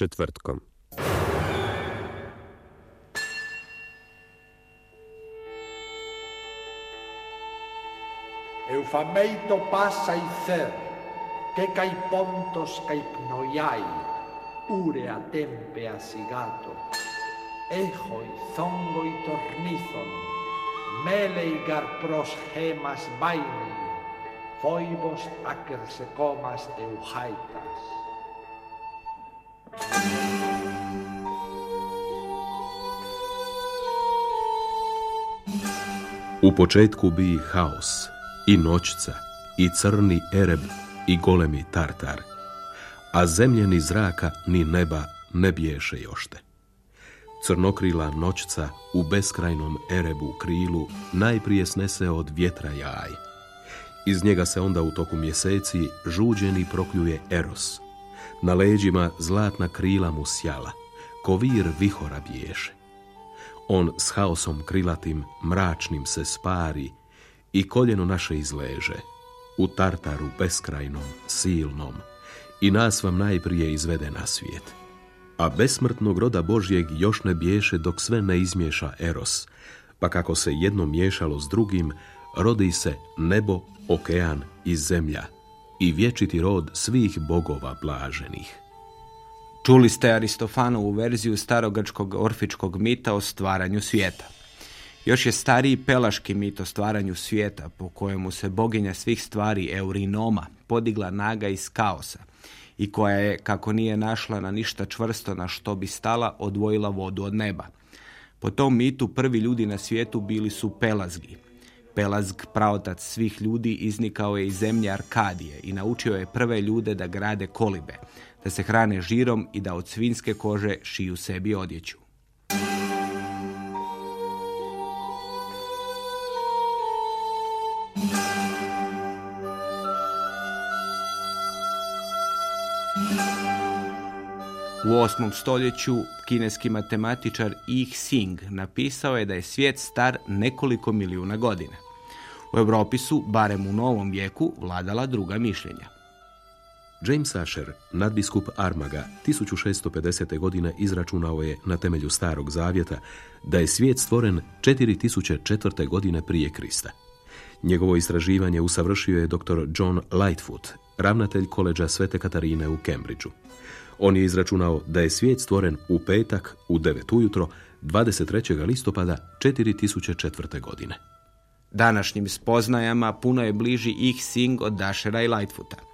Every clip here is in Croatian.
četvrtkom. Eufamei το πάσα a και καί e καί πνοϊάι, ούρεα τέμπεα σιγάτο. Έχοι θόγκοι τορνήθων, μέλεϊ a que se comas ακερσεκόμας εουχάιτα. Početku bi haos, i noćca, i crni ereb, i golemi tartar, a zemlje ni zraka, ni neba ne biješe jošte. Crnokrila noćca u beskrajnom erebu krilu najprije snese od vjetra jaj. Iz njega se onda u toku mjeseci žuđeni prokljuje Eros. Na leđima zlatna krila mu sjala, ko vir vihora biješe. On s haosom krilatim, mračnim se spari i koljeno naše izleže, u tartaru beskrajnom, silnom, i nas vam najprije izvede na svijet. A besmrtnog roda Božjeg još ne biješe dok sve ne izmiješa Eros, pa kako se jedno miješalo s drugim, rodi se nebo, okean i zemlja i vječiti rod svih bogova blaženih. Čuli ste Aristofanovu verziju starogačkog orfičkog mita o stvaranju svijeta. Još je stariji pelaški mit o stvaranju svijeta po kojemu se boginja svih stvari Eurinoma podigla naga iz kaosa i koja je, kako nije našla na ništa čvrsto na što bi stala, odvojila vodu od neba. Po tom mitu prvi ljudi na svijetu bili su pelazgi. Pelazg, praotac svih ljudi, iznikao je iz zemlje Arkadije i naučio je prve ljude da grade kolibe, da se hrane žirom i da od svinske kože šiju sebi odjeću. U osmom stoljeću kineski matematičar I Xing napisao je da je svijet star nekoliko milijuna godina. U Europi su, barem u novom vijeku, vladala druga mišljenja. James Asher, nadbiskup Armaga, 1650. godine izračunao je na temelju starog zavjeta da je svijet stvoren 4004. godine prije Krista. Njegovo istraživanje usavršio je dr. John Lightfoot, ravnatelj koleđa Svete Katarine u Cambridgeu. On je izračunao da je svijet stvoren u petak u 9 ujutro 23. listopada 4004. godine. Današnjim spoznajama puno je bliži ih Sing od Dashera i Lightfoota.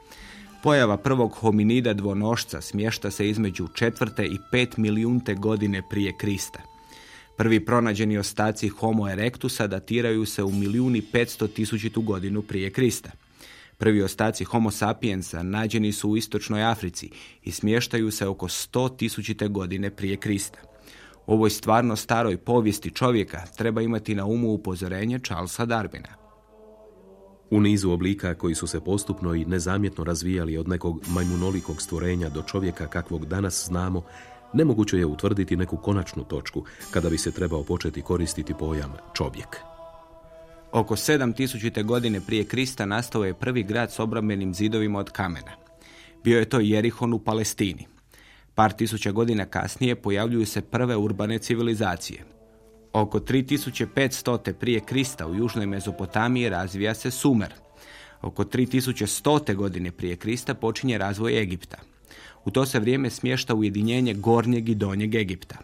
Pojava prvog hominida dvonošca smješta se između četvrte i pet milijunte godine prije Krista. Prvi pronađeni ostaci Homo erectusa datiraju se u milijuni petsto tisućitu godinu prije Krista. Prvi ostaci Homo sapiensa nađeni su u istočnoj Africi i smještaju se oko 100 tisućite godine prije Krista. Ovoj stvarno staroj povijesti čovjeka treba imati na umu upozorenje Charlesa Darwina. U nizu oblika koji su se postupno i nezamjetno razvijali od nekog majmunolikog stvorenja do čovjeka kakvog danas znamo, nemoguće je utvrditi neku konačnu točku kada bi se trebao početi koristiti pojam čovjek. Oko 7000. godine prije Krista nastao je prvi grad s obrambenim zidovima od kamena. Bio je to Jerihon u Palestini. Par tisuća godina kasnije pojavljuju se prve urbane civilizacije. Oko 3500. prije Krista u južnoj Mezopotamiji razvija se Sumer. Oko 3100. godine prije Krista počinje razvoj Egipta. U to se vrijeme smješta ujedinjenje gornjeg i donjeg Egipta.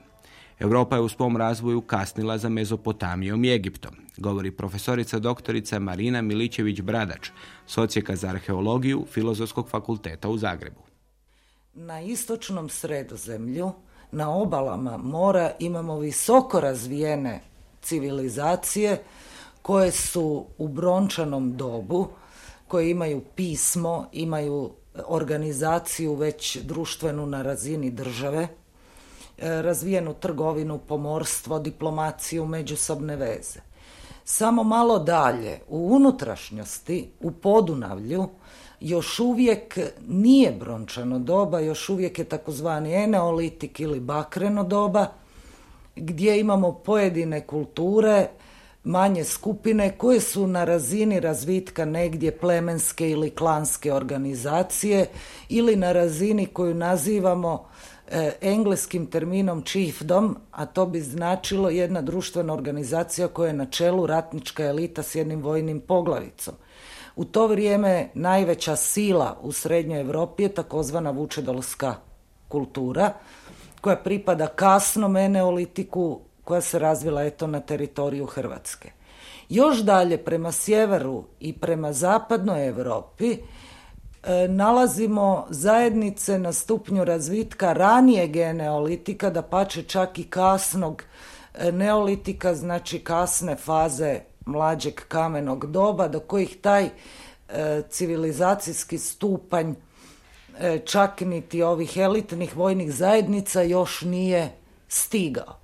Europa je u svom razvoju kasnila za Mezopotamijom i Egiptom, govori profesorica doktorica Marina Milićević-Bradač, socijeka za arheologiju Filozofskog fakulteta u Zagrebu. Na istočnom sredozemlju, na obalama mora imamo visoko razvijene civilizacije koje su u brončanom dobu, koje imaju pismo, imaju organizaciju već društvenu na razini države, E, razvijenu trgovinu, pomorstvo, diplomaciju, međusobne veze. Samo malo dalje, u unutrašnjosti, u Podunavlju, još uvijek nije brončano doba, još uvijek je takozvani eneolitik ili bakreno doba, gdje imamo pojedine kulture manje skupine koje su na razini razvitka negdje plemenske ili klanske organizacije ili na razini koju nazivamo e, engleskim terminom chiefdom, a to bi značilo jedna društvena organizacija koja je na čelu ratnička elita s jednim vojnim poglavicom. U to vrijeme najveća sila u Srednjoj Europi je takozvana vučedolska kultura, koja pripada kasnom eneolitiku koja se razvila eto na teritoriju Hrvatske. Još dalje prema sjeveru i prema zapadnoj Europi e, nalazimo zajednice na stupnju razvitka ranije geneolitika, da pače čak i kasnog e, neolitika, znači kasne faze mlađeg kamenog doba, do kojih taj e, civilizacijski stupanj čak niti ovih elitnih vojnih zajednica još nije stigao.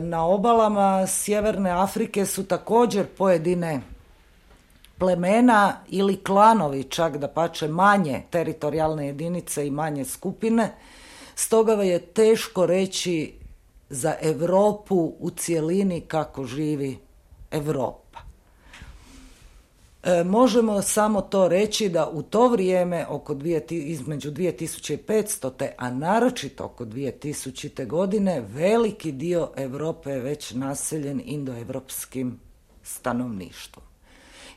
Na obalama Sjeverne Afrike su također pojedine plemena ili klanovi, čak da pače manje teritorijalne jedinice i manje skupine, stoga je teško reći za Europu u cjelini kako živi Europa. E, možemo samo to reći da u to vrijeme oko dvije, između 2500. a naročito oko 2000. godine veliki dio Europe je već naseljen indoevropskim stanovništvom.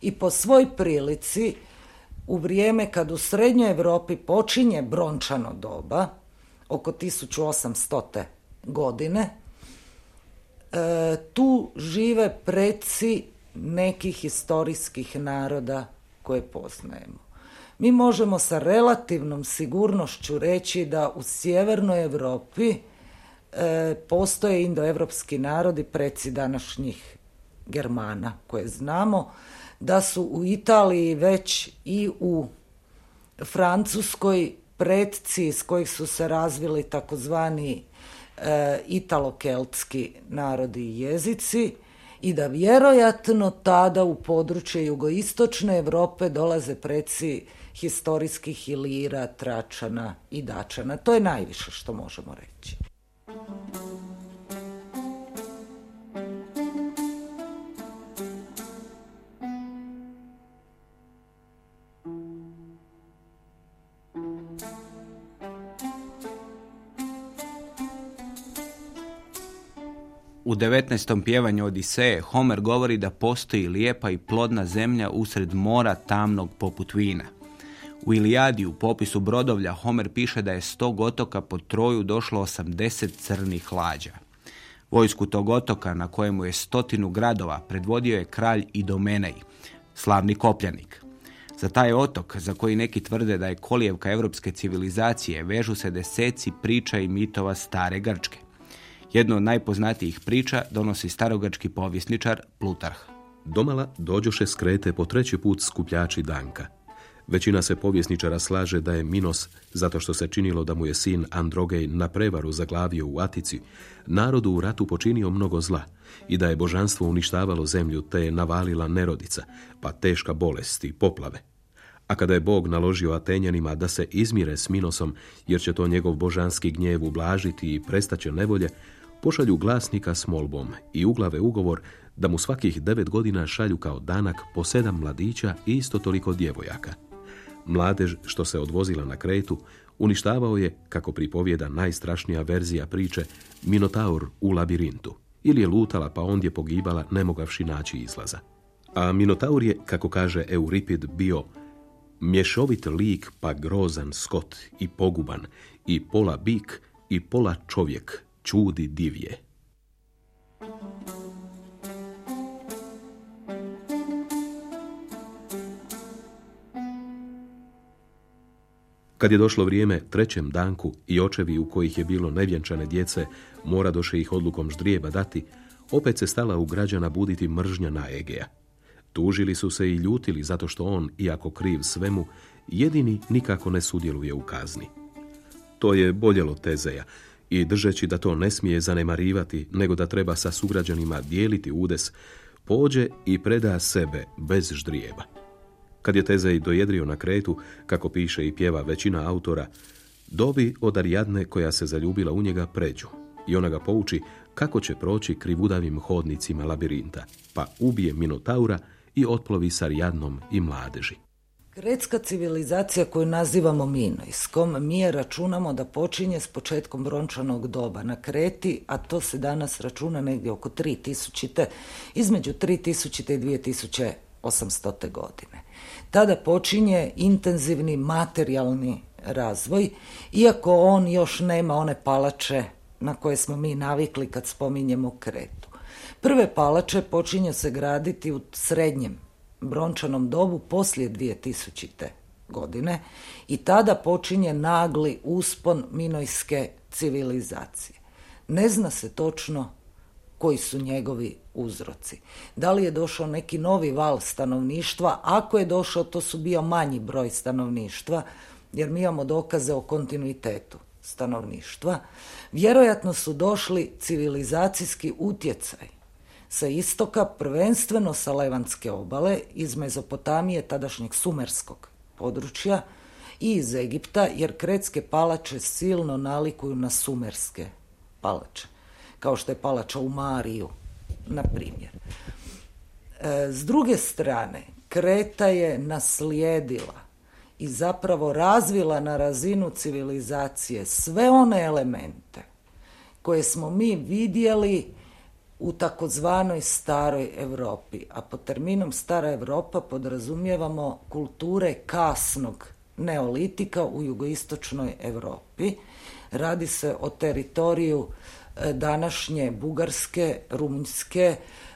I po svoj prilici u vrijeme kad u Srednjoj Europi počinje brončano doba, oko 1800. godine, tu žive preci nekih historijskih naroda koje poznajemo. Mi možemo sa relativnom sigurnošću reći da u sjevernoj Europi e, postoje indoevropski narodi preci današnjih Germana koje znamo, da su u Italiji već i u Francuskoj predci iz kojih su se razvili takozvani e, italo-keltski narodi i jezici, i da vjerojatno tada u područje jugoistočne Europe dolaze preci historijskih Ilira, Tračana i Dačana. To je najviše što možemo reći. 19. pjevanju Odiseje Homer govori da postoji lijepa i plodna zemlja usred mora tamnog poput vina. U Ilijadi u popisu brodovlja Homer piše da je sto otoka pod Troju došlo 80 crnih lađa. Vojsku tog otoka na kojemu je stotinu gradova predvodio je kralj Idomenej, slavni kopljanik. Za taj otok, za koji neki tvrde da je kolijevka europske civilizacije, vežu se deseci priča i mitova stare Grčke. Jednu od najpoznatijih priča donosi starogački povjesničar Plutarh. Domala dođoše skrete po treći put skupljači Danka. Većina se povjesničara slaže da je Minos, zato što se činilo da mu je sin Androgej na prevaru zaglavio u Atici, narodu u ratu počinio mnogo zla i da je božanstvo uništavalo zemlju te je navalila nerodica, pa teška bolest i poplave. A kada je Bog naložio Atenjanima da se izmire s Minosom, jer će to njegov božanski gnjev ublažiti i prestaće nevolje, pošalju glasnika s molbom i uglave ugovor da mu svakih devet godina šalju kao danak po sedam mladića i isto toliko djevojaka. Mladež što se odvozila na kretu uništavao je, kako pripovjeda najstrašnija verzija priče, Minotaur u labirintu. Ili je lutala pa ondje pogibala nemogavši naći izlaza. A Minotaur je, kako kaže Euripid, bio mješovit lik pa grozan skot i poguban i pola bik i pola čovjek čudi divje. Kad je došlo vrijeme trećem danku i očevi u kojih je bilo nevjenčane djece mora doše ih odlukom ždrijeba dati, opet se stala u građana buditi mržnja na Egeja. Tužili su se i ljutili zato što on, iako kriv svemu, jedini nikako ne sudjeluje u kazni. To je boljelo Tezeja, i držeći da to ne smije zanemarivati, nego da treba sa sugrađanima dijeliti udes, pođe i preda sebe bez ždrijeba. Kad je Tezej dojedrio na kretu, kako piše i pjeva većina autora, dobi od Arijadne koja se zaljubila u njega pređu i ona ga pouči kako će proći krivudavim hodnicima labirinta, pa ubije Minotaura i otplovi sa Ariadnom i mladeži. Grecka civilizacija koju nazivamo Minojskom, mi je računamo da počinje s početkom brončanog doba na Kreti, a to se danas računa negdje oko 3000. između 3000. i 2800. godine. Tada počinje intenzivni materijalni razvoj, iako on još nema one palače na koje smo mi navikli kad spominjemo Kretu. Prve palače počinje se graditi u srednjem brončanom dobu poslije 2000. godine i tada počinje nagli uspon minojske civilizacije. Ne zna se točno koji su njegovi uzroci. Da li je došao neki novi val stanovništva? Ako je došao, to su bio manji broj stanovništva, jer mi imamo dokaze o kontinuitetu stanovništva. Vjerojatno su došli civilizacijski utjecaj sa istoka, prvenstveno sa Levantske obale, iz Mezopotamije, tadašnjeg sumerskog područja i iz Egipta, jer kretske palače silno nalikuju na sumerske palače, kao što je palača u Mariju, na primjer. E, s druge strane, Kreta je naslijedila i zapravo razvila na razinu civilizacije sve one elemente koje smo mi vidjeli u takozvanoj staroj Europi, a pod terminom stara Europa podrazumijevamo kulture kasnog neolitika u jugoistočnoj Europi. Radi se o teritoriju e, današnje Bugarske, Rumunjske,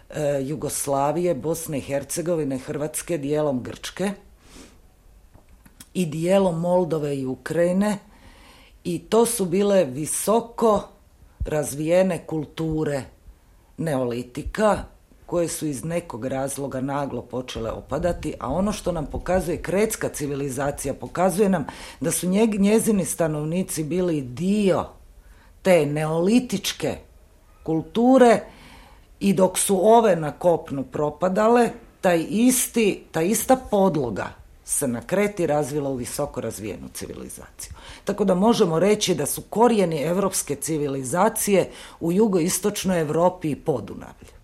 e, Jugoslavije, Bosne i Hercegovine, Hrvatske, dijelom Grčke i dijelom Moldove i Ukrajine i to su bile visoko razvijene kulture neolitika koje su iz nekog razloga naglo počele opadati, a ono što nam pokazuje kretska civilizacija, pokazuje nam da su njezini stanovnici bili dio te neolitičke kulture i dok su ove na kopnu propadale, taj isti, ta ista podloga se na Kreti razvila u visoko razvijenu civilizaciju. Tako da možemo reći da su korijeni europske civilizacije u jugoistočnoj Europi i Podunavlju.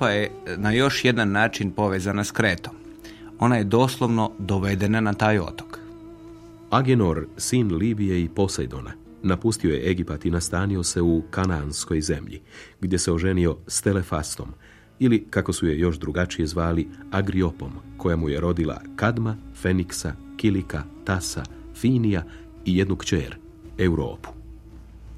Europa je na još jedan način povezana s Kretom. Ona je doslovno dovedena na taj otok. Agenor, sin Libije i Posejdona, napustio je Egipat i nastanio se u Kanaanskoj zemlji, gdje se oženio s Telefastom, ili, kako su je još drugačije zvali, Agriopom, koja mu je rodila Kadma, Feniksa, Kilika, Tasa, Finija i jednu kćer, Europu.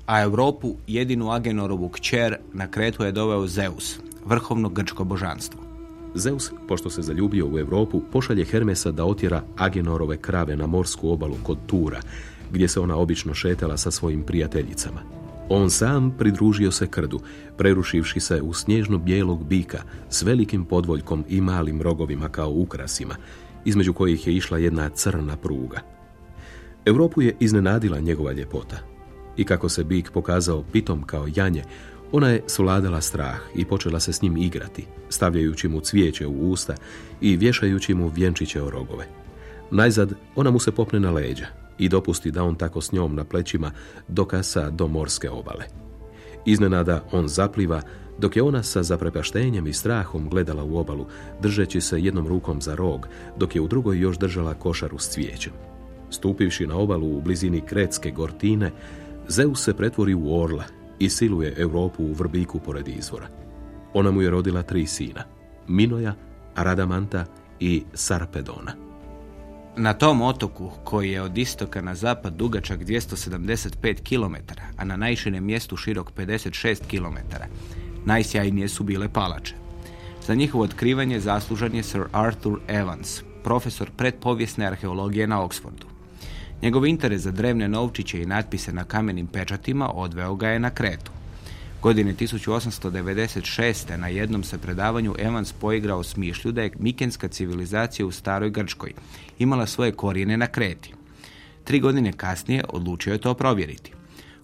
A Europu, jedinu Agenorovu kćer, na Kretu je doveo Zeus, vrhovno grčko božanstvo. Zeus, pošto se zaljubio u Europu, pošalje Hermesa da otjera Agenorove krave na morsku obalu kod Tura, gdje se ona obično šetala sa svojim prijateljicama. On sam pridružio se krdu, prerušivši se u snježno bijelog bika s velikim podvoljkom i malim rogovima kao ukrasima, između kojih je išla jedna crna pruga. Europu je iznenadila njegova ljepota. I kako se bik pokazao pitom kao janje, ona je svladala strah i počela se s njim igrati, stavljajući mu cvijeće u usta i vješajući mu vjenčiće o rogove. Najzad ona mu se popne na leđa i dopusti da on tako s njom na plećima dokasa do morske obale. Iznenada on zapliva, dok je ona sa zaprepaštenjem i strahom gledala u obalu, držeći se jednom rukom za rog, dok je u drugoj još držala košaru s cvijećem. Stupivši na obalu u blizini Kretske gortine, Zeus se pretvori u orla i siluje Europu u vrbiku pored izvora. Ona mu je rodila tri sina, Minoja, Radamanta i Sarpedona. Na tom otoku, koji je od istoka na zapad dugačak 275 km, a na najširem mjestu širok 56 km, najsjajnije su bile palače. Za njihovo otkrivanje zaslužan je Sir Arthur Evans, profesor predpovijesne arheologije na Oxfordu. Njegov interes za drevne novčiće i natpise na kamenim pečatima odveo ga je na Kretu. Godine 1896. na jednom se predavanju Evans poigrao s da je mikenska civilizacija u staroj Grčkoj imala svoje korijene na Kreti. Tri godine kasnije odlučio je to provjeriti.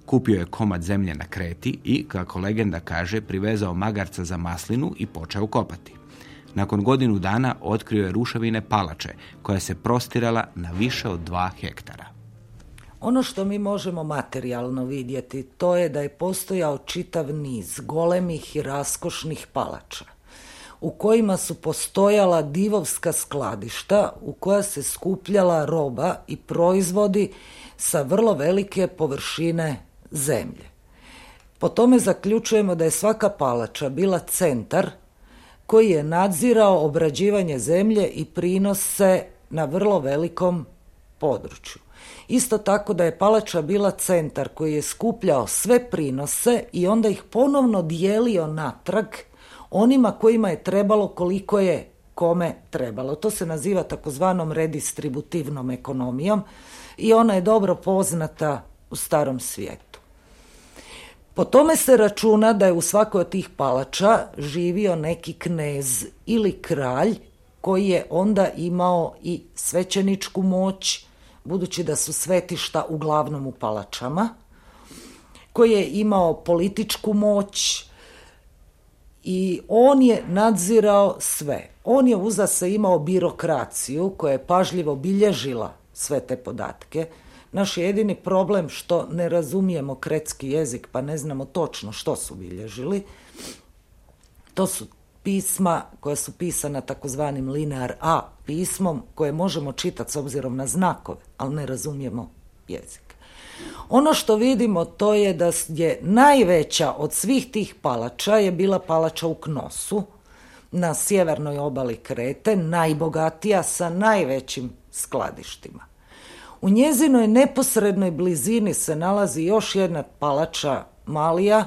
Kupio je komad zemlje na Kreti i, kako legenda kaže, privezao magarca za maslinu i počeo kopati. Nakon godinu dana otkrio je ruševine palače, koja se prostirala na više od dva hektara. Ono što mi možemo materijalno vidjeti, to je da je postojao čitav niz golemih i raskošnih palača, u kojima su postojala divovska skladišta u koja se skupljala roba i proizvodi sa vrlo velike površine zemlje. Po tome zaključujemo da je svaka palača bila centar koji je nadzirao obrađivanje zemlje i prinose na vrlo velikom području. Isto tako da je palača bila centar koji je skupljao sve prinose i onda ih ponovno dijelio natrag onima kojima je trebalo koliko je kome trebalo. To se naziva takozvanom redistributivnom ekonomijom i ona je dobro poznata u starom svijetu. Po tome se računa da je u svakoj od tih palača živio neki knez ili kralj koji je onda imao i svećeničku moć, budući da su svetišta uglavnom u palačama, koji je imao političku moć i on je nadzirao sve. On je uza se imao birokraciju koja je pažljivo bilježila sve te podatke, naš je jedini problem što ne razumijemo kretski jezik pa ne znamo točno što su bilježili. To su pisma koja su pisana takozvanim linear A pismom koje možemo čitati s obzirom na znakove, ali ne razumijemo jezik. Ono što vidimo to je da je najveća od svih tih palača je bila palača u Knosu na sjevernoj obali Krete, najbogatija sa najvećim skladištima. U njezinoj neposrednoj blizini se nalazi još jedna palača Malija,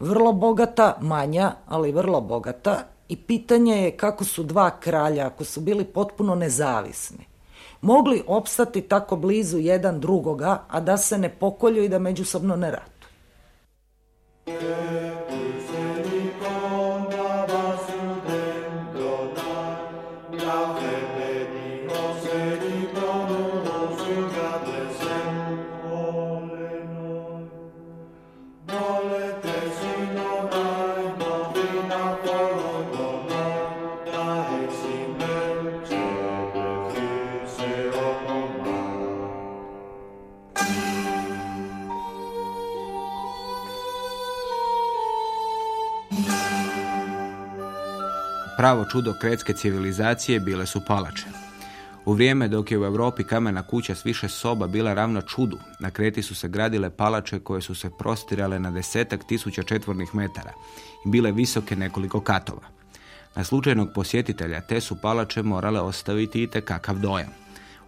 vrlo bogata, manja, ali vrlo bogata i pitanje je kako su dva kralja, ako su bili potpuno nezavisni, mogli opstati tako blizu jedan drugoga, a da se ne pokolju i da međusobno ne ratuju. Pravo čudo kretske civilizacije bile su palače. U vrijeme dok je u Europi kamena kuća s više soba bila ravna čudu, na Kreti su se gradile palače koje su se prostirale na desetak tisuća četvornih metara i bile visoke nekoliko katova. Na slučajnog posjetitelja te su palače morale ostaviti i kakav dojam.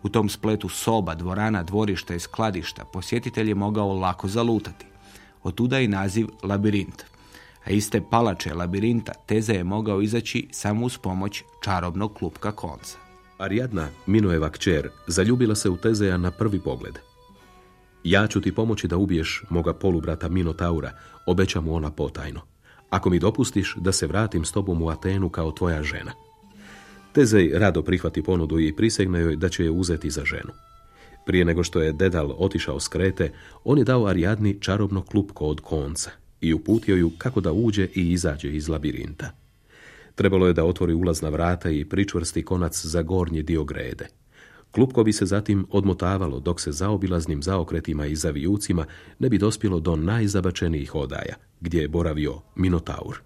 U tom spletu soba, dvorana, dvorišta i skladišta posjetitelj je mogao lako zalutati. Otuda i naziv labirint a iste palače labirinta Teze je mogao izaći samo uz pomoć čarobnog klupka konca. Ariadna, Minoeva kćer, zaljubila se u Tezeja na prvi pogled. Ja ću ti pomoći da ubiješ moga polubrata Minotaura, obeća mu ona potajno. Ako mi dopustiš da se vratim s tobom u Atenu kao tvoja žena. Tezej rado prihvati ponudu i prisegne joj da će je uzeti za ženu. Prije nego što je Dedal otišao s Krete, on je dao Ariadni čarobno klupko od konca i uputio ju kako da uđe i izađe iz labirinta. Trebalo je da otvori ulazna vrata i pričvrsti konac za gornji dio grede. Klupko bi se zatim odmotavalo dok se zaobilaznim zaokretima i zavijucima ne bi dospjelo do najzabačenijih odaja, gdje je boravio Minotaur.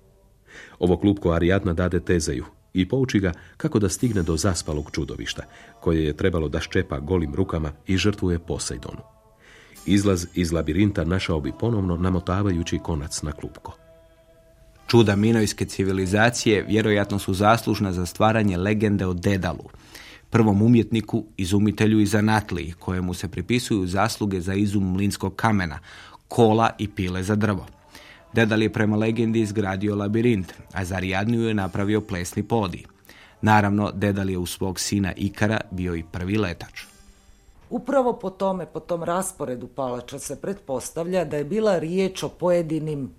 Ovo klupko Arijadna dade Tezeju i pouči ga kako da stigne do zaspalog čudovišta, koje je trebalo da ščepa golim rukama i žrtvuje Posejdonu. Izlaz iz labirinta našao bi ponovno namotavajući konac na klupko. Čuda minojske civilizacije vjerojatno su zaslužna za stvaranje legende o Dedalu, prvom umjetniku, izumitelju i zanatliji, kojemu se pripisuju zasluge za izum mlinskog kamena, kola i pile za drvo. Dedal je prema legendi izgradio labirint, a za Rijadniju je napravio plesni podij. Naravno, Dedal je u svog sina Ikara bio i prvi letač. Upravo po tome, po tom rasporedu palača se pretpostavlja da je bila riječ o pojedinim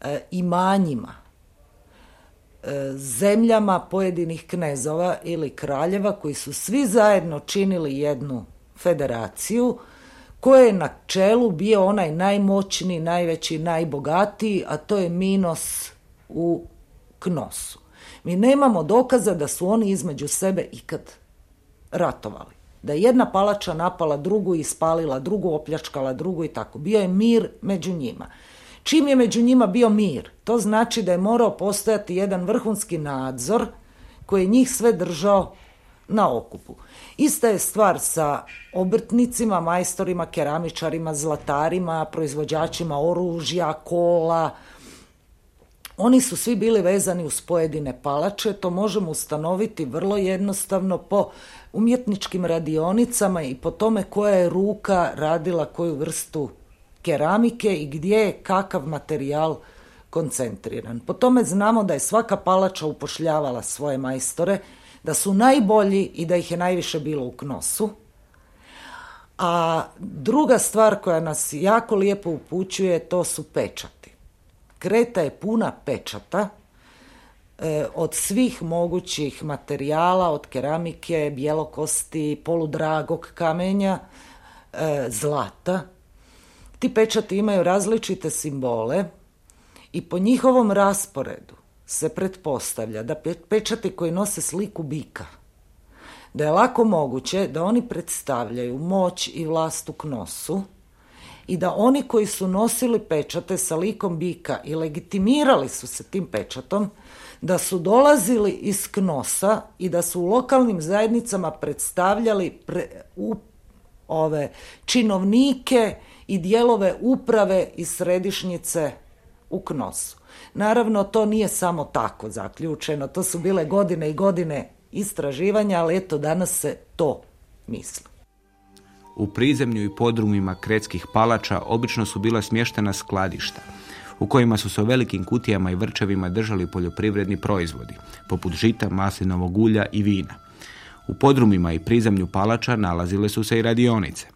e, imanjima, e, zemljama pojedinih knezova ili kraljeva koji su svi zajedno činili jednu federaciju koje je na čelu bio onaj najmoćniji, najveći, najbogatiji, a to je Minos u Knosu. Mi nemamo dokaza da su oni između sebe ikad ratovali. Da je jedna palača napala drugu i spalila drugu, opljačkala drugu i tako. Bio je mir među njima. Čim je među njima bio mir, to znači da je morao postojati jedan vrhunski nadzor koji je njih sve držao na okupu. Ista je stvar sa obrtnicima, majstorima, keramičarima, zlatarima, proizvođačima oružja, kola. Oni su svi bili vezani uz pojedine palače, to možemo ustanoviti vrlo jednostavno po umjetničkim radionicama i po tome koja je ruka radila koju vrstu keramike i gdje je kakav materijal koncentriran. Po tome znamo da je svaka palača upošljavala svoje majstore, da su najbolji i da ih je najviše bilo u knosu. A druga stvar koja nas jako lijepo upućuje, to su pečati. Kreta je puna pečata od svih mogućih materijala, od keramike, bjelokosti, poludragog kamenja, e, zlata. Ti pečati imaju različite simbole i po njihovom rasporedu se pretpostavlja da pečati koji nose sliku bika, da je lako moguće da oni predstavljaju moć i vlast u knosu i da oni koji su nosili pečate sa likom bika i legitimirali su se tim pečatom, da su dolazili iz knosa i da su u lokalnim zajednicama predstavljali u, ove činovnike i dijelove uprave iz središnjice u knosu. Naravno, to nije samo tako zaključeno, to su bile godine i godine istraživanja, ali eto danas se to misli. U prizemlju i podrumima kretskih palača obično su bila smještena skladišta, u kojima su se u velikim kutijama i vrčevima držali poljoprivredni proizvodi, poput žita, maslinovog ulja i vina. U podrumima i prizemlju palača nalazile su se i radionice.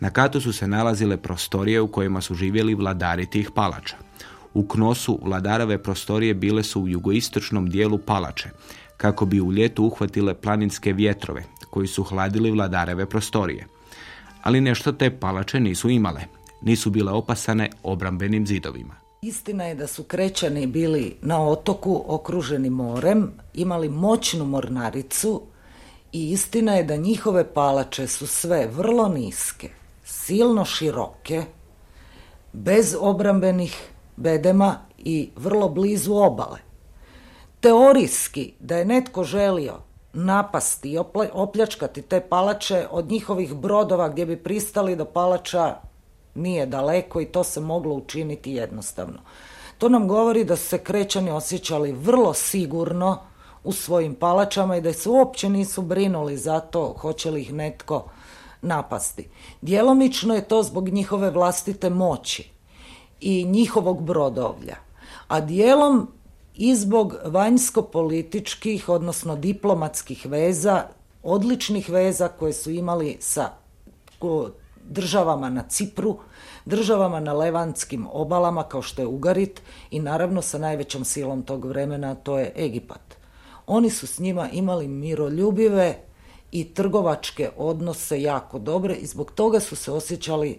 Na katu su se nalazile prostorije u kojima su živjeli vladari tih palača. U Knosu vladarove prostorije bile su u jugoistočnom dijelu palače, kako bi u ljetu uhvatile planinske vjetrove, koji su hladili vladareve prostorije. Ali nešto te palače nisu imale, nisu bile opasane obrambenim zidovima. Istina je da su krećani bili na otoku okruženi morem, imali moćnu mornaricu i istina je da njihove palače su sve vrlo niske, silno široke, bez obrambenih bedema i vrlo blizu obale. Teorijski da je netko želio napasti i opljačkati te palače od njihovih brodova gdje bi pristali do palača nije daleko i to se moglo učiniti jednostavno. To nam govori da su se krećani osjećali vrlo sigurno u svojim palačama i da se uopće nisu brinuli za to hoće li ih netko napasti. Djelomično je to zbog njihove vlastite moći i njihovog brodovlja, a dijelom i zbog vanjsko-političkih, odnosno diplomatskih veza, odličnih veza koje su imali sa državama na Cipru, državama na levantskim obalama kao što je Ugarit i naravno sa najvećom silom tog vremena to je Egipat. Oni su s njima imali miroljubive i trgovačke odnose jako dobre i zbog toga su se osjećali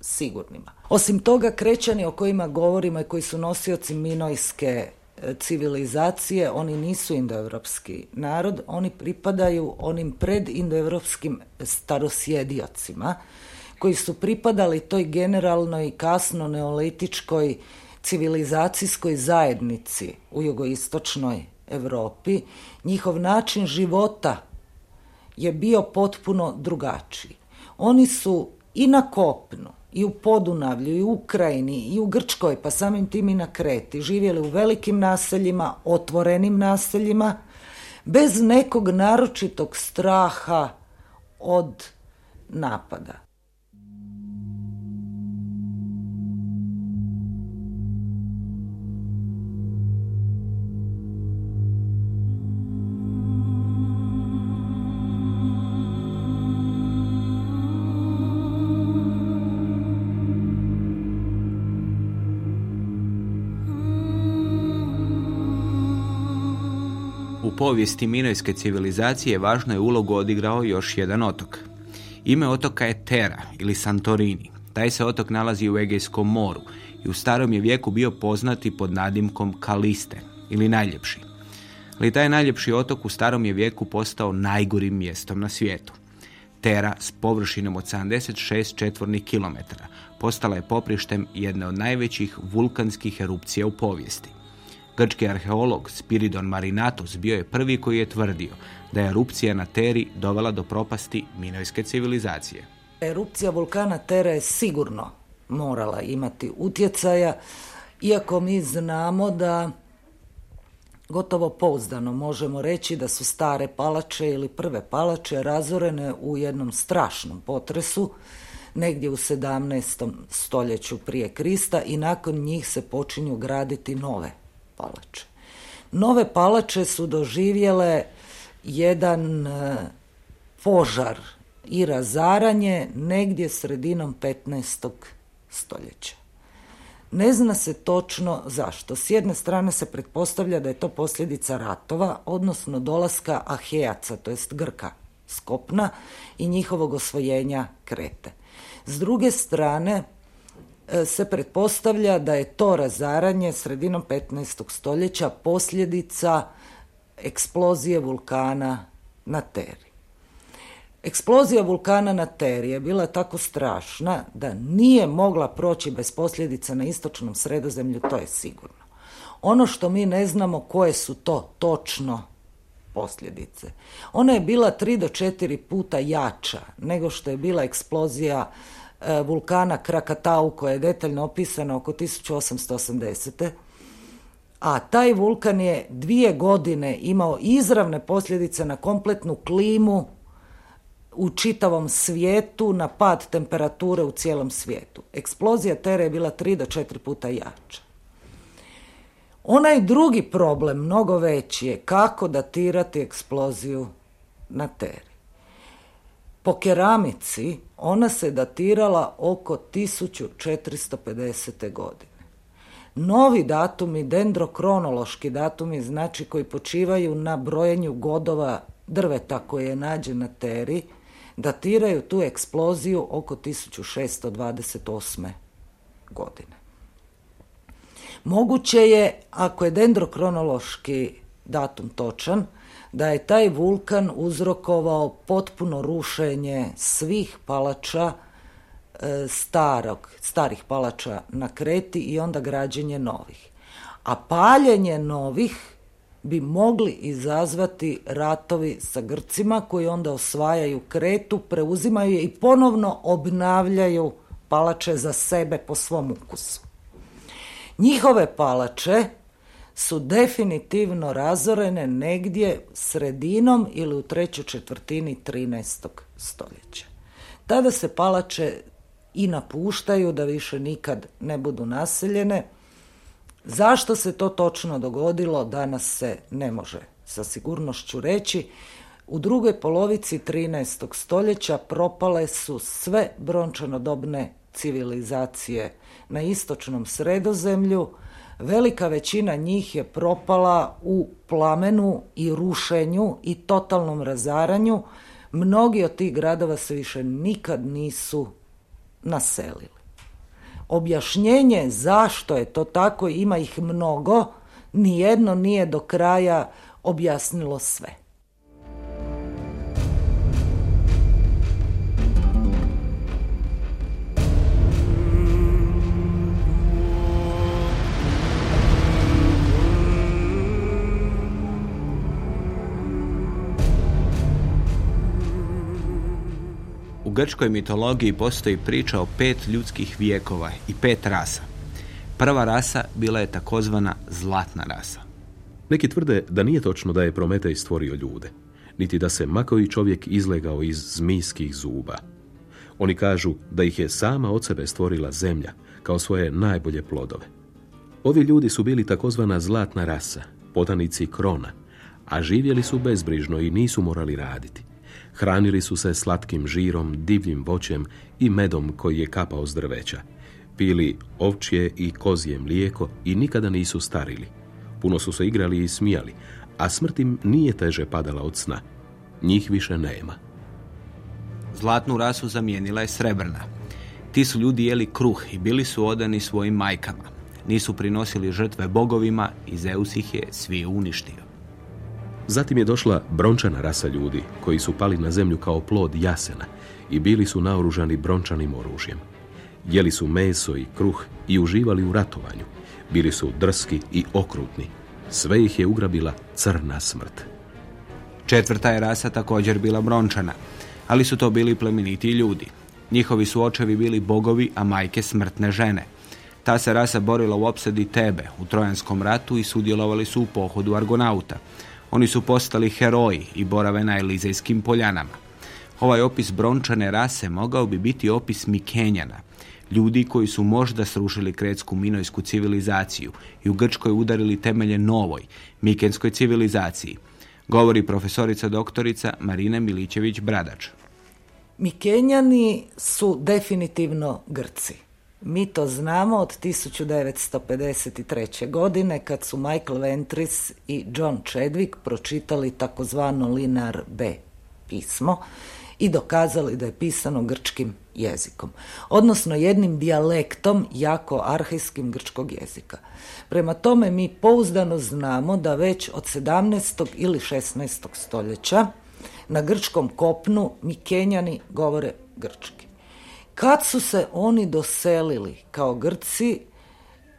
sigurnima. Osim toga, krećani o kojima govorimo i koji su nosioci minojske e, civilizacije, oni nisu indoevropski narod, oni pripadaju onim predindoevropskim starosjediocima koji su pripadali toj generalnoj kasno neolitičkoj civilizacijskoj zajednici u jugoistočnoj Europi. Njihov način života je bio potpuno drugačiji. Oni su i na kopnu i u Podunavlju, i u Ukrajini, i u Grčkoj, pa samim tim i na Kreti, živjeli u velikim naseljima, otvorenim naseljima, bez nekog naročitog straha od napada. Povijesti minojske civilizacije važno je ulogu odigrao još jedan otok. Ime otoka je Tera ili Santorini. Taj se otok nalazi u Egejskom moru i u starom je vijeku bio poznati pod nadimkom Kaliste ili najljepši. Ali taj najljepši otok u starom je vijeku postao najgorim mjestom na svijetu. Tera s površinom od 76 četvornih kilometara postala je poprištem jedne od najvećih vulkanskih erupcija u povijesti. Grčki arheolog Spiridon Marinatus bio je prvi koji je tvrdio da je erupcija na Teri dovela do propasti minojske civilizacije. Erupcija vulkana Tera je sigurno morala imati utjecaja, iako mi znamo da gotovo pouzdano možemo reći da su stare palače ili prve palače razorene u jednom strašnom potresu negdje u 17. stoljeću prije Krista i nakon njih se počinju graditi nove palače. Nove palače su doživjele jedan e, požar i razaranje negdje sredinom 15. stoljeća. Ne zna se točno zašto. S jedne strane se pretpostavlja da je to posljedica ratova, odnosno dolaska Ahejaca, to jest Grka, Skopna i njihovog osvojenja Krete. S druge strane, se pretpostavlja da je to razaranje sredinom 15. stoljeća posljedica eksplozije vulkana na Teri. Eksplozija vulkana na Teri je bila tako strašna da nije mogla proći bez posljedica na istočnom sredozemlju, to je sigurno. Ono što mi ne znamo koje su to točno posljedice. Ona je bila tri do četiri puta jača nego što je bila eksplozija e, vulkana Krakatau koja je detaljno opisana oko 1880 a taj vulkan je dvije godine imao izravne posljedice na kompletnu klimu u čitavom svijetu, na pad temperature u cijelom svijetu. Eksplozija tere je bila tri do četiri puta jača. Onaj drugi problem, mnogo veći je kako datirati eksploziju na teri. Po keramici ona se datirala oko 1450. godine. Novi datumi, dendrokronološki datumi, znači koji počivaju na brojenju godova drveta koje je nađe na teri, datiraju tu eksploziju oko 1628. godine. Moguće je, ako je dendrokronološki datum točan, da je taj vulkan uzrokovao potpuno rušenje svih palača e, starog, starih palača na Kreti i onda građenje novih. A paljenje novih bi mogli izazvati ratovi sa Grcima koji onda osvajaju Kretu, preuzimaju je i ponovno obnavljaju palače za sebe po svom ukusu. Njihove palače su definitivno razorene negdje sredinom ili u trećoj četvrtini 13. stoljeća. Tada se palače i napuštaju da više nikad ne budu naseljene. Zašto se to točno dogodilo, danas se ne može sa sigurnošću reći. U drugoj polovici 13. stoljeća propale su sve brončanodobne civilizacije na istočnom sredozemlju, velika većina njih je propala u plamenu i rušenju i totalnom razaranju. Mnogi od tih gradova se više nikad nisu naselili. Objašnjenje zašto je to tako, ima ih mnogo, nijedno nije do kraja objasnilo sve. Grčkoj mitologiji postoji priča o pet ljudskih vijekova i pet rasa. Prva rasa bila je takozvana zlatna rasa. Neki tvrde da nije točno da je Prometej stvorio ljude, niti da se makovi čovjek izlegao iz zmijskih zuba. Oni kažu da ih je sama od sebe stvorila zemlja kao svoje najbolje plodove. Ovi ljudi su bili takozvana zlatna rasa, podanici krona, a živjeli su bezbrižno i nisu morali raditi. Hranili su se slatkim žirom, divljim voćem i medom koji je kapao s drveća. Pili ovčje i kozje mlijeko i nikada nisu starili. Puno su se igrali i smijali, a smrt im nije teže padala od sna. Njih više nema. Zlatnu rasu zamijenila je srebrna. Ti su ljudi jeli kruh i bili su odani svojim majkama. Nisu prinosili žrtve bogovima i Zeus ih je svi uništio. Zatim je došla brončana rasa ljudi koji su pali na zemlju kao plod jasena i bili su naoružani brončanim oružjem. Jeli su meso i kruh i uživali u ratovanju. Bili su drski i okrutni. Sve ih je ugrabila crna smrt. Četvrta je rasa također bila brončana, ali su to bili plemeniti ljudi. Njihovi su očevi bili bogovi, a majke smrtne žene. Ta se rasa borila u opsedi Tebe u Trojanskom ratu i sudjelovali su u pohodu Argonauta. Oni su postali heroji i borave na Elizejskim poljanama. Ovaj opis brončane rase mogao bi biti opis Mikenjana, ljudi koji su možda srušili kretsku minojsku civilizaciju i u Grčkoj udarili temelje novoj, mikenskoj civilizaciji, govori profesorica doktorica Marina Milićević-Bradač. Mikenjani su definitivno Grci. Mi to znamo od 1953. godine kad su Michael Ventris i John Chadwick pročitali takozvano Linar B pismo i dokazali da je pisano grčkim jezikom, odnosno jednim dijalektom jako arhijskim grčkog jezika. Prema tome mi pouzdano znamo da već od 17. ili 16. stoljeća na grčkom kopnu Mikenjani govore grčki. Kad su se oni doselili kao Grci,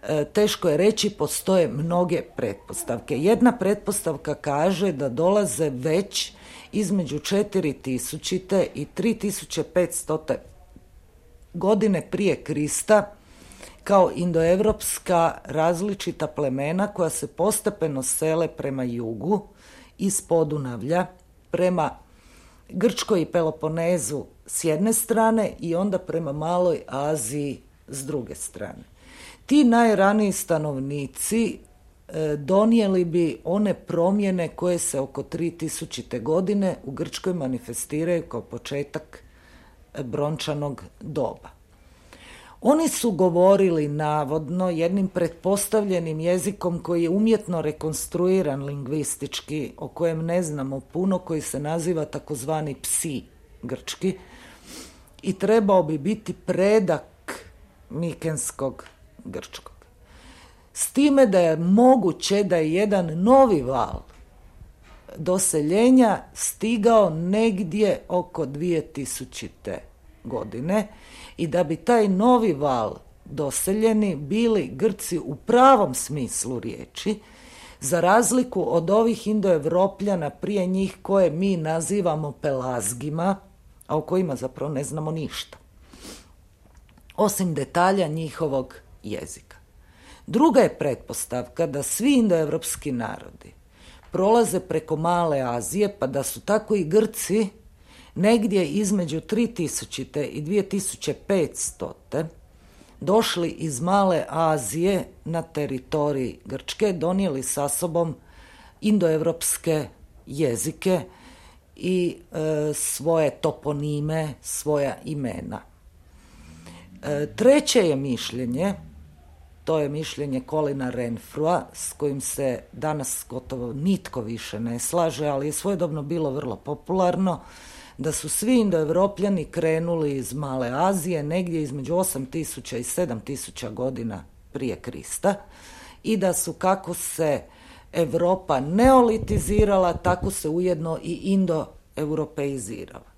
e, teško je reći, postoje mnoge pretpostavke. Jedna pretpostavka kaže da dolaze već između 4000. i 3500. godine prije Krista kao indoevropska različita plemena koja se postepeno sele prema jugu iz Podunavlja prema Grčkoj i Peloponezu s jedne strane i onda prema Maloj Aziji s druge strane. Ti najraniji stanovnici e, donijeli bi one promjene koje se oko 3000. godine u Grčkoj manifestiraju kao početak brončanog doba. Oni su govorili navodno jednim pretpostavljenim jezikom koji je umjetno rekonstruiran lingvistički, o kojem ne znamo puno, koji se naziva takozvani psi grčki i trebao bi biti predak mikenskog grčkog. S time da je moguće da je jedan novi val doseljenja stigao negdje oko 2000. godine i da bi taj novi val doseljeni bili Grci u pravom smislu riječi, za razliku od ovih indoevropljana prije njih koje mi nazivamo pelazgima, a o kojima zapravo ne znamo ništa. Osim detalja njihovog jezika. Druga je pretpostavka da svi indoevropski narodi prolaze preko male Azije, pa da su tako i Grci negdje između 3000. i 2500. došli iz Male Azije na teritoriji Grčke, donijeli sa sobom indoevropske jezike i e, svoje toponime, svoja imena. E, treće je mišljenje, to je mišljenje Kolina Renfrua, s kojim se danas gotovo nitko više ne slaže, ali je svojedobno bilo vrlo popularno, da su svi indoevropljani krenuli iz Male Azije negdje između 8000 i 7000 godina prije Krista i da su kako se Europa neolitizirala, tako se ujedno i indoeuropeizirala.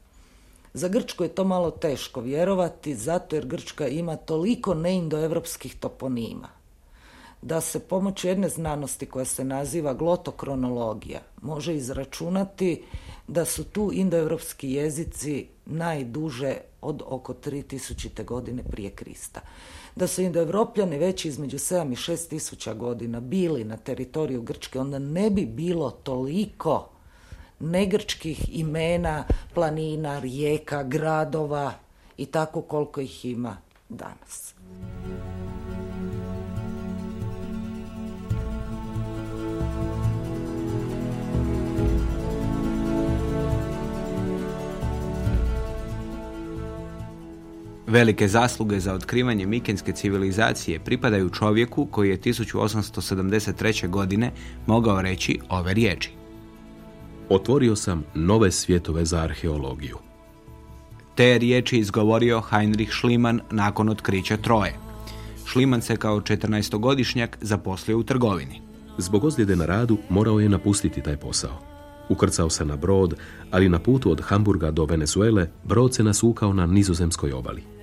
Za Grčku je to malo teško vjerovati, zato jer Grčka ima toliko neindoevropskih toponima da se pomoću jedne znanosti koja se naziva glotokronologija može izračunati da su tu indoevropski jezici najduže od oko 3000. godine prije Krista. Da su indoevropljani već između 7 i 6 tisuća godina bili na teritoriju Grčke, onda ne bi bilo toliko negrčkih imena, planina, rijeka, gradova i tako koliko ih ima danas. Velike zasluge za otkrivanje mikenske civilizacije pripadaju čovjeku koji je 1873. godine mogao reći ove riječi. Otvorio sam nove svjetove za arheologiju. Te riječi izgovorio Heinrich Schliemann nakon otkrića Troje. Schliemann se kao 14-godišnjak zaposlio u trgovini. Zbog ozljede na radu morao je napustiti taj posao. Ukrcao se na brod, ali na putu od Hamburga do Venezuele brod se nasukao na nizozemskoj obali.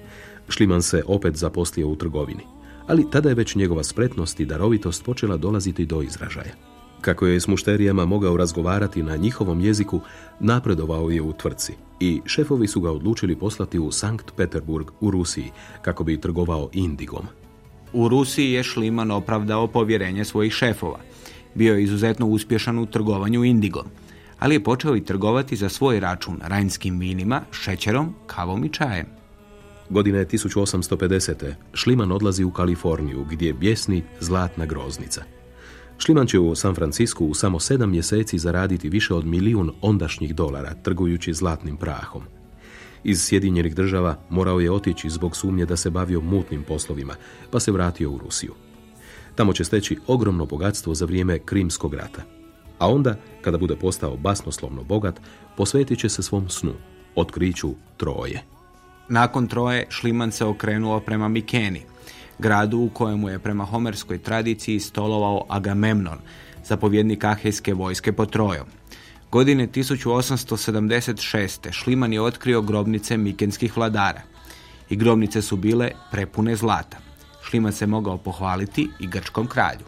Šliman se opet zaposlio u trgovini, ali tada je već njegova spretnost i darovitost počela dolaziti do izražaja. Kako je s mušterijama mogao razgovarati na njihovom jeziku, napredovao je u tvrci i šefovi su ga odlučili poslati u Sankt Peterburg u Rusiji kako bi trgovao indigom. U Rusiji je Šliman opravdao povjerenje svojih šefova. Bio je izuzetno uspješan u trgovanju indigom, ali je počeo i trgovati za svoj račun rajnskim vinima, šećerom, kavom i čajem. Godine 1850. Šliman odlazi u Kaliforniju gdje bjesni zlatna groznica. Šliman će u San Francisku u samo sedam mjeseci zaraditi više od milijun ondašnjih dolara trgujući zlatnim prahom. Iz Sjedinjenih država morao je otići zbog sumnje da se bavio mutnim poslovima, pa se vratio u Rusiju. Tamo će steći ogromno bogatstvo za vrijeme Krimskog rata. A onda, kada bude postao basnoslovno bogat, posvetit će se svom snu, otkriću Troje. Nakon Troje, Šliman se okrenuo prema Mikeni, gradu u kojemu je prema homerskoj tradiciji stolovao Agamemnon, zapovjednik Ahejske vojske pod Trojom. Godine 1876. Šliman je otkrio grobnice mikenskih vladara i grobnice su bile prepune zlata. Šliman se mogao pohvaliti i grčkom kralju.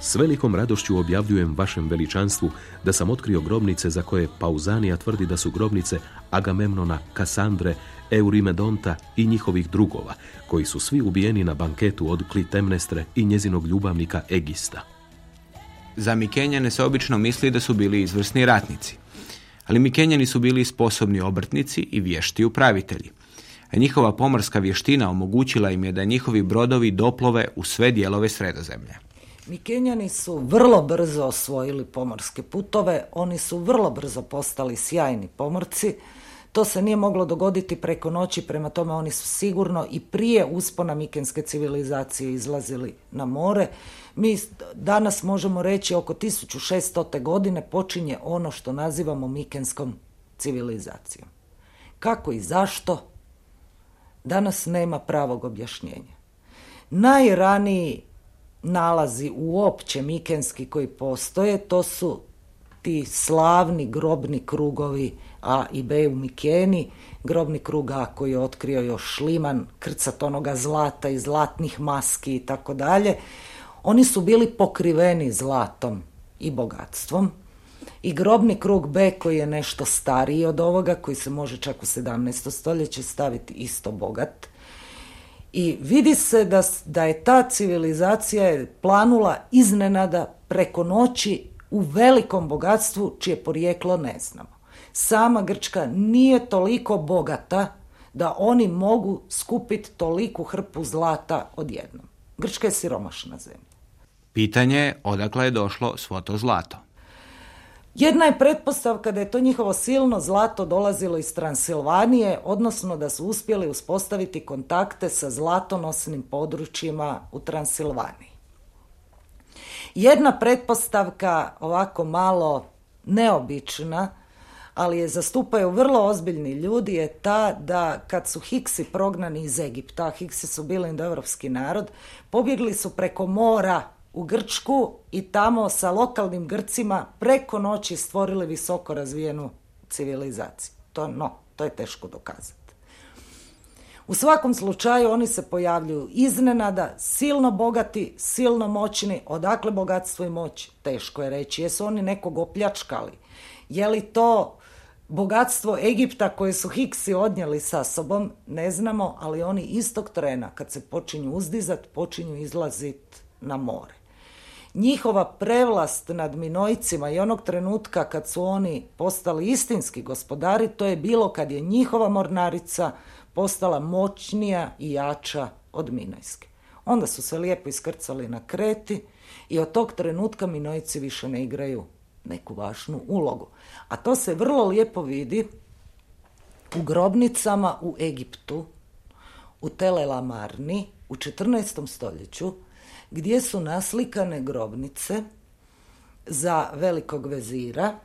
S velikom radošću objavljujem vašem veličanstvu da sam otkrio grobnice za koje Pauzanija tvrdi da su grobnice Agamemnona, Kasandre, Eurimedonta i njihovih drugova, koji su svi ubijeni na banketu od Klitemnestre i njezinog ljubavnika Egista. Za Mikenjane se obično misli da su bili izvrsni ratnici. Ali Mikenjani su bili sposobni obrtnici i vješti upravitelji. A njihova pomorska vještina omogućila im je da njihovi brodovi doplove u sve dijelove sredozemlja. Mikenjani su vrlo brzo osvojili pomorske putove, oni su vrlo brzo postali sjajni pomorci, to se nije moglo dogoditi preko noći, prema tome oni su sigurno i prije uspona mikenske civilizacije izlazili na more. Mi danas možemo reći oko 1600. godine počinje ono što nazivamo mikenskom civilizacijom. Kako i zašto? Danas nema pravog objašnjenja. Najraniji nalazi uopće mikenski koji postoje, to su ti slavni grobni krugovi A i B u Mikeni, grobni krug A koji je otkrio još Šliman, krcat onoga zlata i zlatnih maski i tako dalje. Oni su bili pokriveni zlatom i bogatstvom. I grobni krug B koji je nešto stariji od ovoga, koji se može čak u 17. stoljeće staviti isto bogat. I vidi se da, da je ta civilizacija planula iznenada preko noći u velikom bogatstvu čije porijeklo ne znamo. Sama Grčka nije toliko bogata da oni mogu skupiti toliku hrpu zlata odjednom. Grčka je siromašna zemlja. Pitanje je odakle je došlo svo to zlato. Jedna je pretpostavka da je to njihovo silno zlato dolazilo iz Transilvanije, odnosno da su uspjeli uspostaviti kontakte sa zlatonosnim područjima u Transilvaniji. Jedna pretpostavka, ovako malo neobična, ali je zastupaju vrlo ozbiljni ljudi, je ta da kad su Hiksi prognani iz Egipta, Hiksi su bili indoevropski narod, pobjegli su preko mora u Grčku i tamo sa lokalnim Grcima preko noći stvorili visoko razvijenu civilizaciju. To, no, to je teško dokazati. U svakom slučaju oni se pojavljuju iznenada, silno bogati, silno moćni, odakle bogatstvo i moć, teško je reći. Jesu oni nekog opljačkali? Je li to bogatstvo Egipta koje su Hiksi odnijeli sa sobom, ne znamo, ali oni istog trena kad se počinju uzdizat, počinju izlazit na more. Njihova prevlast nad Minojcima i onog trenutka kad su oni postali istinski gospodari, to je bilo kad je njihova mornarica postala moćnija i jača od Minojske. Onda su se lijepo iskrcali na kreti i od tog trenutka Minojci više ne igraju neku važnu ulogu. A to se vrlo lijepo vidi u grobnicama u Egiptu, u Telelamarni u 14. stoljeću gdje su naslikane grobnice za velikog vezira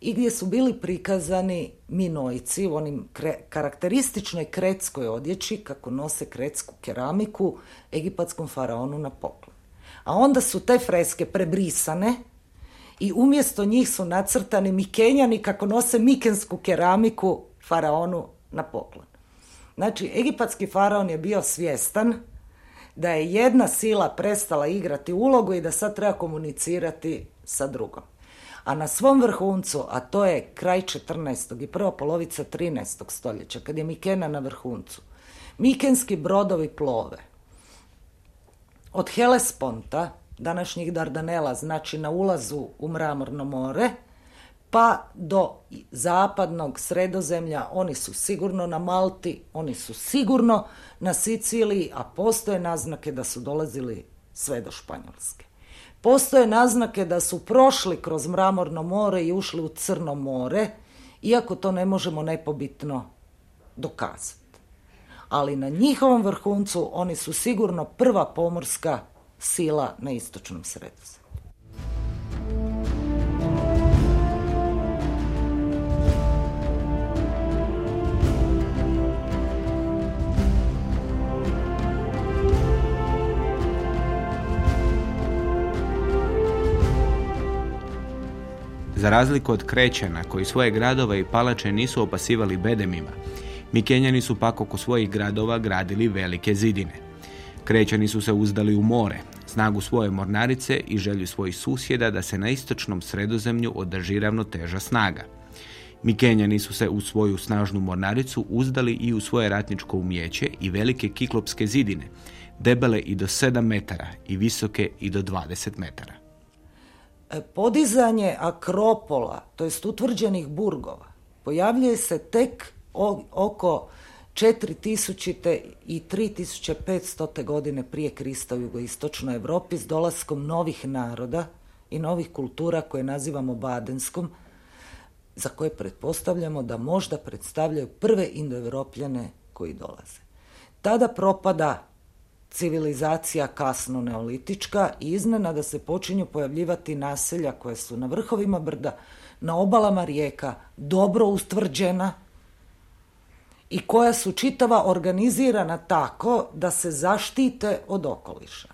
i gdje su bili prikazani minojci u onim karakterističnoj kretskoj odjeći kako nose kretsku keramiku egipatskom faraonu na poklon. A onda su te freske prebrisane i umjesto njih su nacrtani mikenjani kako nose mikensku keramiku faraonu na poklon. Znači, egipatski faraon je bio svjestan da je jedna sila prestala igrati ulogu i da sad treba komunicirati sa drugom. A na svom vrhuncu, a to je kraj 14. i prva polovica 13. stoljeća, kad je Mikena na vrhuncu, Mikenski brodovi plove. Od Helesponta, današnjih Dardanela, znači na ulazu u Mramorno more, pa do zapadnog sredozemlja, oni su sigurno na Malti, oni su sigurno na Siciliji, a postoje naznake da su dolazili sve do Španjolske. Postoje naznake da su prošli kroz Mramorno more i ušli u Crno more, iako to ne možemo nepobitno dokazati. Ali na njihovom vrhuncu oni su sigurno prva pomorska sila na istočnom sredozemlju. Za razliku od Krećana, koji svoje gradove i palače nisu opasivali bedemima, Mikenjani su pak oko svojih gradova gradili velike zidine. Krećani su se uzdali u more, snagu svoje mornarice i želju svojih susjeda da se na istočnom sredozemlju održi ravnoteža snaga. Mikenjani su se u svoju snažnu mornaricu uzdali i u svoje ratničko umjeće i velike kiklopske zidine, debele i do 7 metara i visoke i do 20 metara. E, podizanje akropola, to jest utvrđenih burgova, pojavljuje se tek oko 4000. i 3500. godine prije Krista u jugoistočnoj Europi s dolaskom novih naroda i novih kultura koje nazivamo badenskom, za koje pretpostavljamo da možda predstavljaju prve indoevropljane koji dolaze. Tada propada civilizacija kasno neolitička i iznenada se počinju pojavljivati naselja koje su na vrhovima brda, na obalama rijeka, dobro ustvrđena i koja su čitava organizirana tako da se zaštite od okoliša.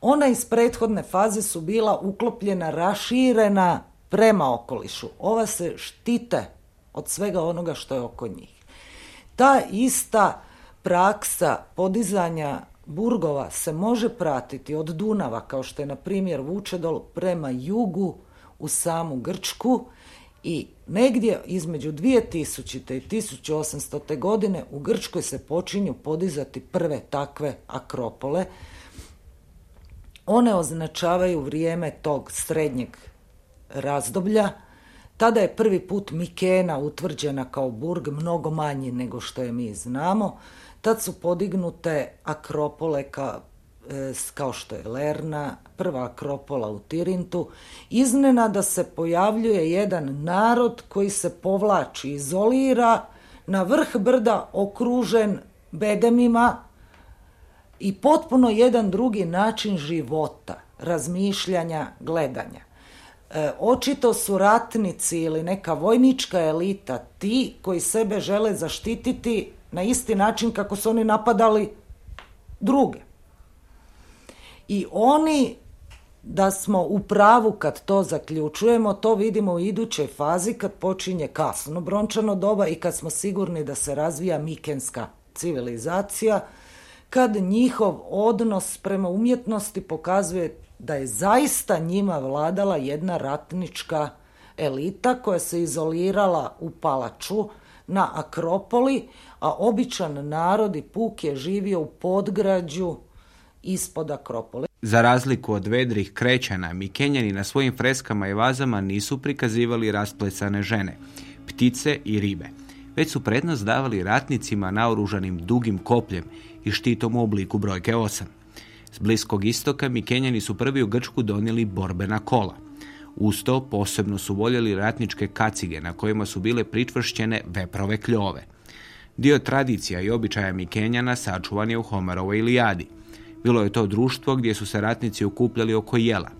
Ona iz prethodne faze su bila uklopljena, raširena prema okolišu. Ova se štite od svega onoga što je oko njih. Ta ista praksa podizanja burgova se može pratiti od Dunava, kao što je na primjer Vučedol, prema jugu u samu Grčku i negdje između 2000. i 1800. godine u Grčkoj se počinju podizati prve takve akropole. One označavaju vrijeme tog srednjeg razdoblja. Tada je prvi put Mikena utvrđena kao burg mnogo manji nego što je mi znamo. Tad su podignute akropole e, kao što je Lerna, prva akropola u Tirintu. Iznenada se pojavljuje jedan narod koji se povlači, izolira na vrh brda okružen bedemima i potpuno jedan drugi način života, razmišljanja, gledanja. E, očito su ratnici ili neka vojnička elita ti koji sebe žele zaštititi na isti način kako su oni napadali druge. I oni, da smo u pravu kad to zaključujemo, to vidimo u idućoj fazi kad počinje kasno brončano doba i kad smo sigurni da se razvija mikenska civilizacija, kad njihov odnos prema umjetnosti pokazuje da je zaista njima vladala jedna ratnička elita koja se izolirala u palaču na Akropoli, a običan narod i puk je živio u podgrađu ispod Akropole. Za razliku od vedrih krećana, Mikenjani na svojim freskama i vazama nisu prikazivali rasplesane žene, ptice i ribe, već su prednost davali ratnicima naoružanim dugim kopljem i štitom u obliku brojke 8. S Bliskog istoka Mikenjani su prvi u Grčku donijeli borbena kola. Uz to posebno su voljeli ratničke kacige na kojima su bile pritvršćene veprove kljove. Dio tradicija i običaja Mikenjana sačuvan je u Homerovoj Ilijadi. Bilo je to društvo gdje su se ratnici okupljali oko jela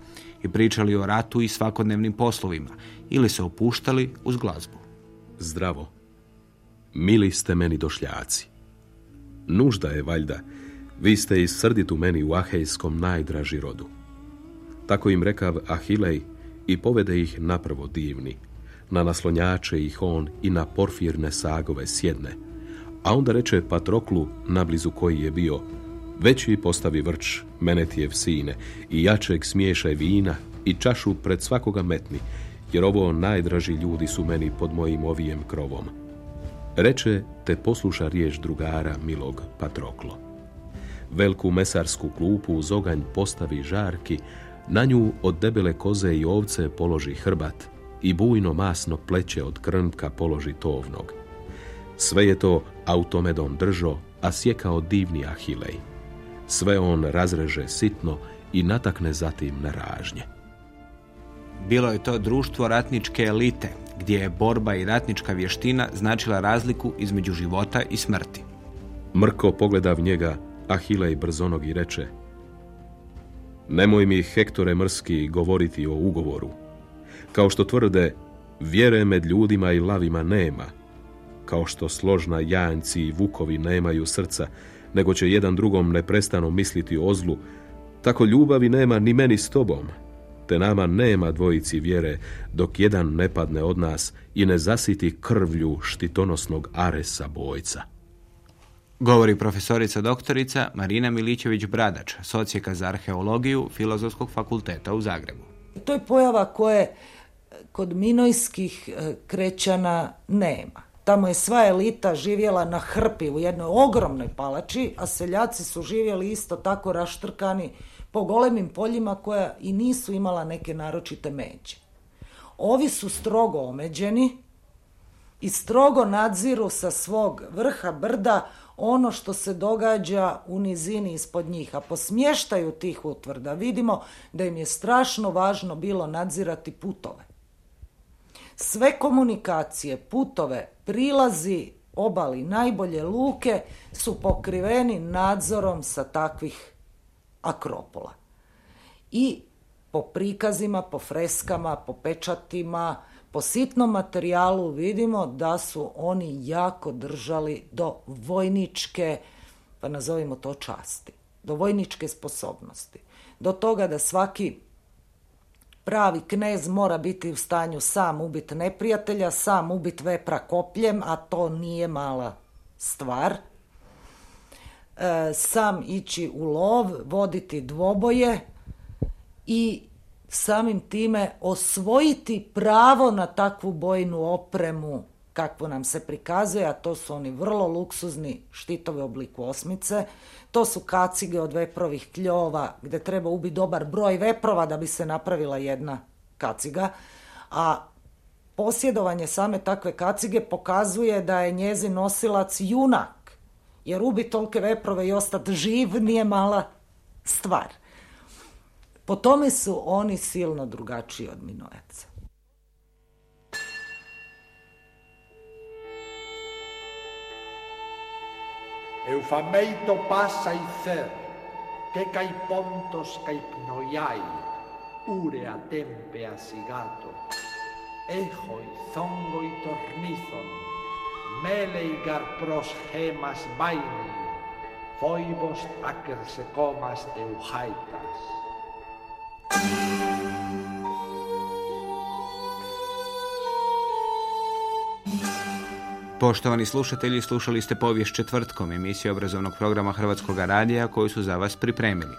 i pričali o ratu i svakodnevnim poslovima ili se opuštali uz glazbu. Zdravo. Mili ste meni došljaci. Nužda je valjda, vi ste iz srditu meni u Ahejskom najdraži rodu. Tako im rekav Ahilej i povede ih napravo divni. Na naslonjače ih on i na porfirne sagove sjedne. A onda reče Patroklu, nablizu koji je bio, veći postavi vrč, menetijev sine, i jačeg smiješaj vina, i čašu pred svakoga metni, jer ovo najdraži ljudi su meni pod mojim ovijem krovom. Reče, te posluša riječ drugara milog Patroklo. Velku mesarsku klupu uz oganj postavi žarki, na nju od debele koze i ovce položi hrbat i bujno masno pleće od krnka položi tovnog. Sve je to automedon držo, a sjekao divni ahilej. Sve on razreže sitno i natakne zatim na ražnje. Bilo je to društvo ratničke elite, gdje je borba i ratnička vještina značila razliku između života i smrti. Mrko pogleda v njega, Ahilej brzonog i reče Nemoj mi, Hektore Mrski, govoriti o ugovoru. Kao što tvrde, vjere med ljudima i lavima nema. Kao što složna janjci i vukovi nemaju srca, nego će jedan drugom neprestano misliti o zlu, tako ljubavi nema ni meni s tobom, te nama nema dvojici vjere, dok jedan ne padne od nas i ne zasiti krvlju štitonosnog aresa bojca. Govori profesorica doktorica Marina Milićević-Bradač, socijeka za arheologiju Filozofskog fakulteta u Zagrebu. To je pojava koje kod minojskih e, krećana nema. Tamo je sva elita živjela na hrpi u jednoj ogromnoj palači, a seljaci su živjeli isto tako raštrkani po golemim poljima koja i nisu imala neke naročite međe. Ovi su strogo omeđeni i strogo nadziru sa svog vrha brda ono što se događa u nizini ispod njih. A po smještaju tih utvrda vidimo da im je strašno važno bilo nadzirati putove. Sve komunikacije, putove, prilazi obali najbolje luke su pokriveni nadzorom sa takvih akropola. I po prikazima, po freskama, po pečatima, po sitnom materijalu vidimo da su oni jako držali do vojničke, pa nazovimo to časti, do vojničke sposobnosti. Do toga da svaki pravi knez mora biti u stanju sam ubiti neprijatelja, sam ubiti vepra kopljem, a to nije mala stvar. E, sam ići u lov, voditi dvoboje i samim time osvojiti pravo na takvu bojnu opremu kakvu nam se prikazuje, a to su oni vrlo luksuzni štitovi obliku osmice, to su kacige od veprovih kljova gdje treba ubiti dobar broj veprova da bi se napravila jedna kaciga, a posjedovanje same takve kacige pokazuje da je njezin nosilac junak jer ubi tolike veprove i ostati živ nije mala stvar. Po tome su oni silno drugačiji od minojaca. Eu fameito pasa e zer, que caipontos Eufamei το πάσα ηθέρ, και καί e καί πνοϊάι, ούρεα τέμπεα pros gemas θόγκοι foibos a que se comas φόιμος ακερσεκόμας εουχάιτας. Poštovani slušatelji, slušali ste povijest četvrtkom emisije obrazovnog programa Hrvatskog radija koju su za vas pripremili.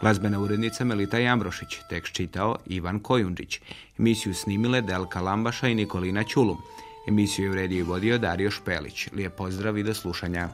Glazbena urednica Melita Jambrošić, tekst čitao Ivan Kojundžić, emisiju snimile Delka Lambaša i Nikolina Čulum. Emisiju je uredio i vodio Dario Špelić. Lijep pozdrav i do slušanja.